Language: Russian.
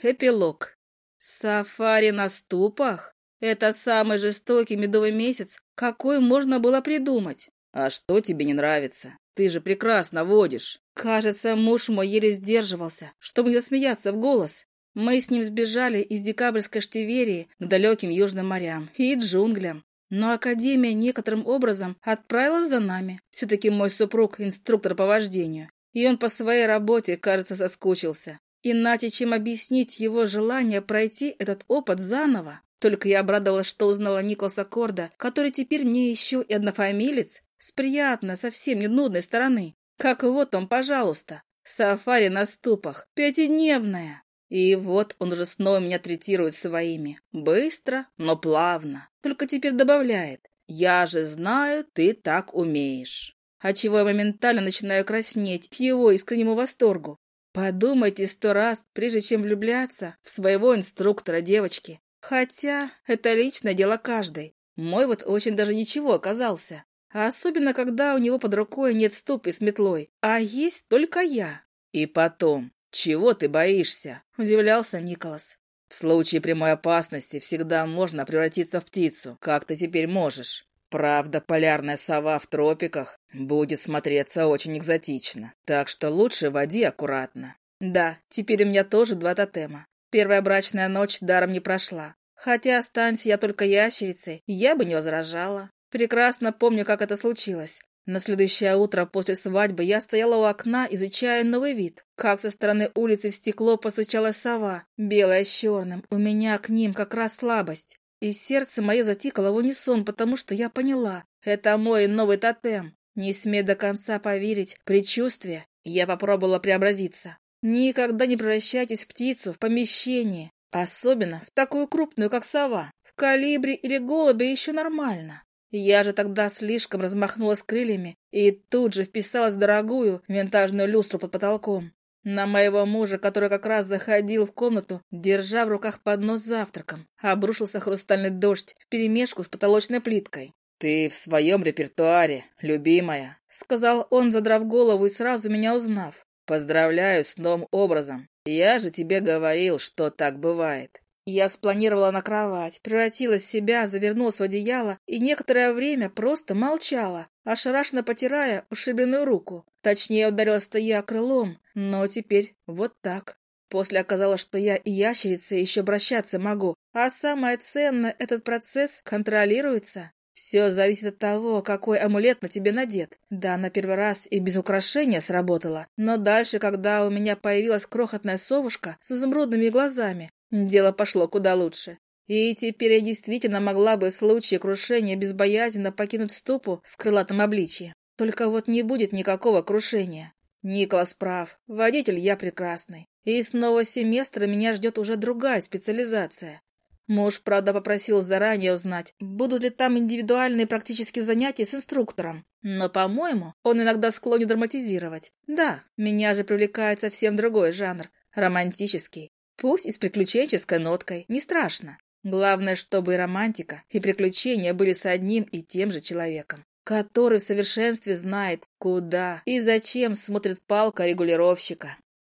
Эпилог. Сафари на ступах? Это самый жестокий медовый месяц, какой можно было придумать. А что тебе не нравится? Ты же прекрасно водишь. Кажется, муж мой еле сдерживался, чтобы не засмеяться в голос. Мы с ним сбежали из декабрьской штиверии к далеким южным морям и джунглям. Но Академия некоторым образом отправилась за нами. Все-таки мой супруг – инструктор по вождению. И он по своей работе, кажется, соскучился. Иначе, чем объяснить его желание пройти этот опыт заново. Только я обрадовалась, что узнала Николаса Корда, который теперь мне еще и однофамилец, с приятной, совсем не нудной стороны. Как вот он, пожалуйста, сафари на ступах, пятидневная. И вот он уже снова меня третирует своими. Быстро, но плавно. Только теперь добавляет. «Я же знаю, ты так умеешь». Отчего я моментально начинаю краснеть к его искреннему восторгу. Подумайте сто раз, прежде чем влюбляться в своего инструктора девочки. Хотя это личное дело каждой. Мой вот очень даже ничего оказался. Особенно, когда у него под рукой нет ступы с метлой, а есть только я. И потом, чего ты боишься? Удивлялся Николас. В случае прямой опасности всегда можно превратиться в птицу, как ты теперь можешь. Правда, полярная сова в тропиках будет смотреться очень экзотично, так что лучше води аккуратно. Да, теперь у меня тоже два тотема. Первая брачная ночь даром не прошла. Хотя останься я только ящерицей, я бы не возражала. Прекрасно помню, как это случилось. На следующее утро после свадьбы я стояла у окна, изучая новый вид. Как со стороны улицы в стекло постучала сова, белая с черным. У меня к ним как раз слабость. И сердце мое затикало в унисон, потому что я поняла. Это мой новый тотем. Не смей до конца поверить, предчувствие. Я попробовала преобразиться. Никогда не превращайтесь в птицу в помещении. Особенно в такую крупную, как сова. В калибре или голубе еще нормально. Я же тогда слишком размахнулась крыльями и тут же вписалась в дорогую винтажную люстру под потолком. На моего мужа, который как раз заходил в комнату, держа в руках поднос с завтраком, обрушился хрустальный дождь вперемешку с потолочной плиткой. «Ты в своем репертуаре, любимая», — сказал он, задрав голову и сразу меня узнав. «Поздравляю с новым образом. Я же тебе говорил, что так бывает. Я спланировала на кровать, превратилась в себя, завернулась в одеяло и некоторое время просто молчала, ошарашенно потирая ушибленную руку. Точнее, ударилась-то я крылом, но теперь вот так. После оказалось, что я и ящерица еще обращаться могу, а самое ценное, этот процесс контролируется. Все зависит от того, какой амулет на тебе надет. Да, на первый раз и без украшения сработало, но дальше, когда у меня появилась крохотная совушка с изумрудными глазами, Дело пошло куда лучше. И теперь я действительно могла бы в случае крушения безбоязненно покинуть ступу в крылатом обличье. Только вот не будет никакого крушения. Николас прав. Водитель я прекрасный. И с нового семестра меня ждет уже другая специализация. Муж, правда, попросил заранее узнать, будут ли там индивидуальные практические занятия с инструктором. Но, по-моему, он иногда склонен драматизировать. Да, меня же привлекает совсем другой жанр – романтический. Пусть и с приключенческой ноткой, не страшно. Главное, чтобы и романтика, и приключения были с одним и тем же человеком, который в совершенстве знает, куда и зачем смотрит палка регулировщика.